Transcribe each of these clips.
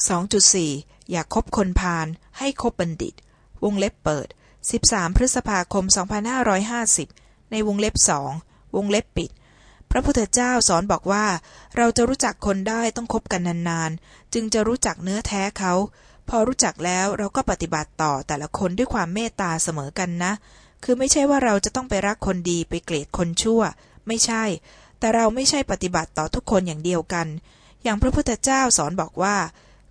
2.4 อย่าคบคนพาลให้คบบัณฑิต วงเล็บเปิด 13 พฤษภาคม 2550 ในวงเล็บสองวงเล็บปิด พระพุทธเจ้าสอนบอกว่า เราจะรู้จักคนได้ต้องคบกันนานๆ จึงจะรู้จักเนื้อแท้เขา พอรู้จักแล้วเราก็ปฏิบัติต่อแต่ละคนด้วยความเมตตาเสมอกันนะ คือไม่ใช่ว่าเราจะต้องไปรักคนดีไปเกลียดคนชั่ว ไม่ใช่ แต่เราไม่ใช่ปฏิบัติต่อทุกคนอย่างเดียวกัน อย่างพระพุทธเจ้าสอนบอกว่า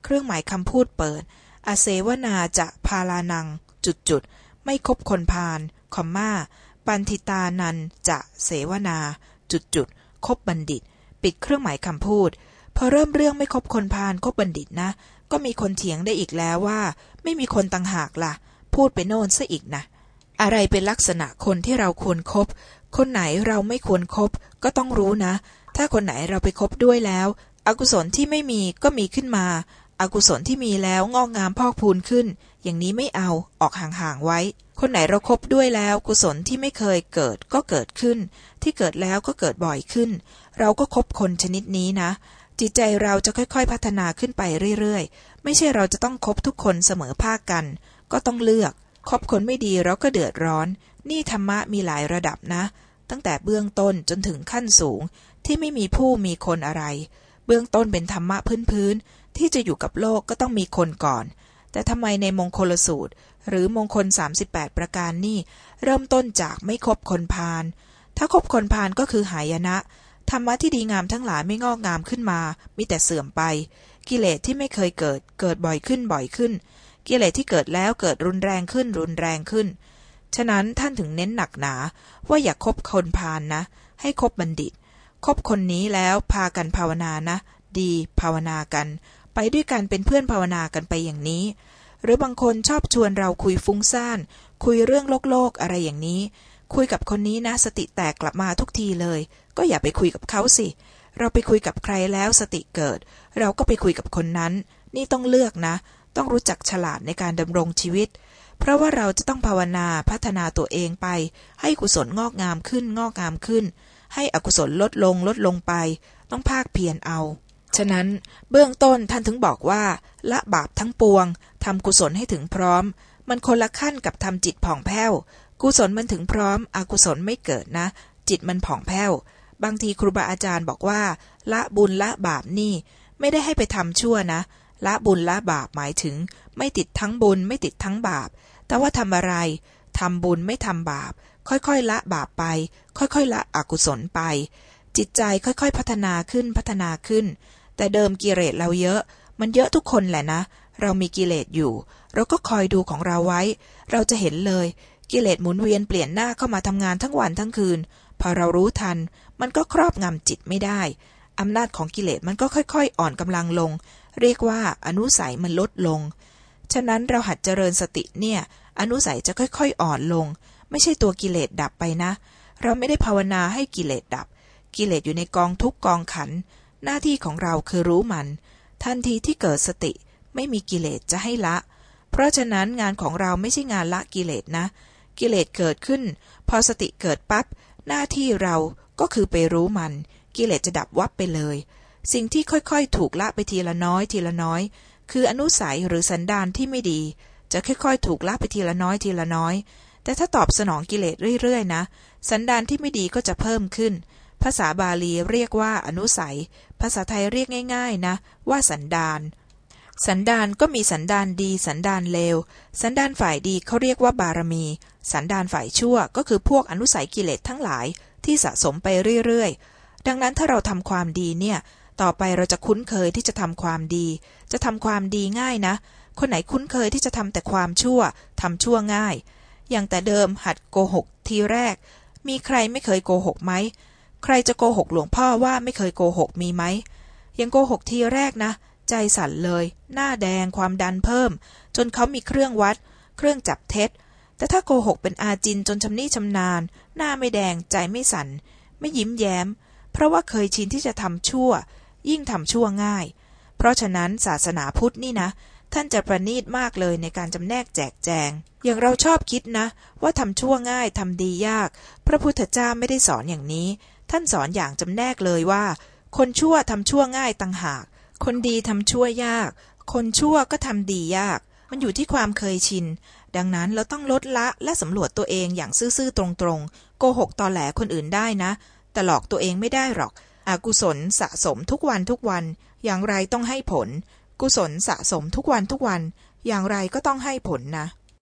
เครื่องหมายคำพูดเปิดอาเสวนาจะพาลานัง จุดจุด ไม่คบคนพาลคอมมาปันทิตานันจะเสวนา จุดจุด คบบัณฑิต ปิดเครื่องหมายคำพูด พอเริ่มเรื่องไม่คบคนพาลคบบัณฑิตนะ ก็มีคนเถียงได้อีกแล้วว่า ไม่มีคนต่างหากล่ะ พูดไปโน่นซะอีกนะ อะไรเป็นลักษณะคนที่เราควรครบ คนไหนเราไม่ควรครบ ก็ต้องรู้นะ ถ้าคนไหนเราไปคบด้วยแล้ว อกุศลที่ไม่มีก็มีขึ้นมา อกุศลที่มีแล้วงอกงามพอกพูนขึ้น อย่างนี้ไม่เอาออกห่างๆไว้ คนไหนเราครบด้วยแล้วกุศลที่ไม่เคยเกิดก็เกิดขึ้น ที่เกิดแล้วก็เกิดบ่อยขึ้น เราก็คบคนชนิดนี้นะ จิตใจเราจะค่อยๆพัฒนาขึ้นไปเรื่อยๆ ไม่ใช่เราจะต้องคบทุกคนเสมอภาคกัน ก็ต้องเลือกคบคนไม่ดีเราก็เดือดร้อน นี่ธรรมะมีหลายระดับนะ ตั้งแต่เบื้องต้นจนถึงขั้นสูงที่ไม่มีผู้มีคนอะไร เบื้องต้นเป็นธรรมะพื้นๆ ที่จะอยู่กับโลกก็ต้องมีคนก่อน แต่ทำไมในมงคลสูตร หรือมงคล 38 ประการนี่ เริ่มต้นจากไม่คบคนพาลถ้าคบคนพาลก็คือหายนะธรรมะที่ดีงามทั้งหลายไม่งอกงามขึ้นมา มีแต่เสื่อมไป กิเลสที่ไม่เคยเกิด เกิดบ่อยขึ้นบ่อยขึ้น กิเลสที่เกิดแล้วเกิดรุนแรงขึ้นรุนแรงขึ้น ฉะนั้นท่านถึงเน้นหนักหนา ว่าอย่าคบคนพาลนนะ ให้คบบัณฑิต คบคนนี้แล้วพากันภาวนานะ ดีภาวนากัน ไปด้วยกันเป็นเพื่อนภาวนากันไปอย่างนี้ หรือบางคนชอบชวนเราคุยฟุ้งซ่าน คุยเรื่องโลกโลกอะไรอย่างนี้ คุยกับคนนี้นะสติแตกกลับมาทุกทีเลย ก็อย่าไปคุยกับเขาสิ เราไปคุยกับใครแล้วสติเกิด เราก็ไปคุยกับคนนั้น นี่ต้องเลือกนะ ต้องรู้จักฉลาดในการดำรงชีวิต เพราะว่าเราจะต้องภาวนาพัฒนาตัวเองไป ให้กุศลงอกงามขึ้นงอกงามขึ้น ให้อกุศลลดลงลดลงไป ต้องภาคเพียรเอา ฉะนั้นเบื้องต้นท่านถึงบอกว่า ละบาปทั้งปวงทำกุศลให้ถึงพร้อม มันคนละขั้นกับทำจิตผ่องแผ้ว กุศลมันถึงพร้อม อกุศลไม่เกิดนะ จิตมันผ่องแผ้ว บางทีครูบาอาจารย์บอกว่า ละบุญละบาปนี่ ไม่ได้ให้ไปทำชั่วนะ ละบุญละบาปหมายถึง ไม่ติดทั้งบุญไม่ติดทั้งบาป แต่ว่าทำอะไรทำบุญไม่ทำบาป ค่อยๆละบาปไป ค่อยๆละอกุศลไป จิตใจค่อยๆพัฒนาขึ้นพัฒนาขึ้น แต่เดิมกิเลสเราเยอะ มันเยอะทุกคนแหละนะ เรามีกิเลสอยู่ เราก็คอยดูของเราไว้ เราจะเห็นเลย กิเลสหมุนเวียนเปลี่ยนหน้าเข้ามาทำงานทั้งวันทั้งคืน พอเรารู้ทัน มันก็ครอบงำจิตไม่ได้อำนาจของกิเลสมันก็ค่อยๆ อ่อนกำลังลง เรียกว่าอนุสัยมันลดลง ฉะนั้นเราหัดเจริญสติเนี่ย อนุสัยจะค่อยๆ อ่อนลง ไม่ใช่ตัวกิเลสดับไปนะ เราไม่ได้ภาวนาให้กิเลสดับ กิเลสอยู่ในกองทุกกองขัน หน้าที่ของเราคือรู้มัน ทันทีที่เกิดสติไม่มีกิเลสจะให้ละ เพราะฉะนั้นงานของเราไม่ใช่งานละกิเลสนะ กิเลสเกิดขึ้น พอสติเกิดปับ๊บหน้าที่เราก็คือไปรู้มัน กิเลสจะดับวับไปเลย สิ่งที่ค่อยๆ ถูกละไปทีละน้อยทีละน้อย คืออนุสัยหรือสันดานที่ไม่ดี จะค่อยๆ ถูกละไปทีละน้อยทีละน้อย แต่ถ้าตอบสนองกิเลสเรื่อยๆนะ สันดานที่ไม่ดีก็จะเพิ่มขึ้น ภาษาบาลีเรียกว่าอนุสัย ภาษาไทยเรียกง่าย ๆ นะ ว่าสันดาน สันดานก็มีสันดานดี สันดานเลว สันดานฝ่ายดีเขาเรียกว่าบารมี สันดานฝ่ายชั่วก็คือพวกอนุสัยกิเลสทั้งหลายที่สะสมไปเรื่อยๆ ดังนั้นถ้าเราทำความดีเนี่ย ต่อไปเราจะคุ้นเคยที่จะทำความดี จะทำความดีง่ายนะ คนไหนคุ้นเคยที่จะทำแต่ความชั่วทำชั่วง่าย อย่างแต่เดิมหัดโกหกทีแรก มีใครไม่เคยโกหกไหม ใครจะโกหกหลวงพ่อว่าไม่เคยโกหกมีไหมยังโกหกทีแรกนะ ใจสั่นเลย หน้าแดงความดันเพิ่ม จนเขามีเครื่องวัด เครื่องจับเท็จ แต่ถ้าโกหกเป็นอาจินจนชำนิชำนาญ หน้าไม่แดงใจไม่สั่น ไม่ยิ้มแย้ม เพราะว่าเคยชินที่จะทำชั่ว ยิ่งทำชั่วง่าย เพราะฉะนั้นศาสนาพุทธนี่นะท่านจะประณีตมากเลยในการจำแนกแจกแจง อย่างเราชอบคิดนะ ว่าทำชั่วง่ายทำดียาก พระพุทธเจ้าไม่ได้สอนอย่างนี้ ท่านสอนอย่างจำแนกเลยว่า คนชั่วทำชั่วง่ายต่างหาก คนดีทำชั่วยาก คนชั่วก็ทำดียาก มันอยู่ที่ความเคยชิน ดังนั้นเราต้องลดละและสำรวจตัวเองอย่างซื่อๆตรงๆ โกหกตอแหลคนอื่นได้นะ แต่หลอกตัวเองไม่ได้หรอก อกุศลสะสมทุกวันทุกวัน อย่างไรต้องให้ผล กุศลสะสมทุกวันทุกวัน อย่างไรก็ต้องให้ผลนะ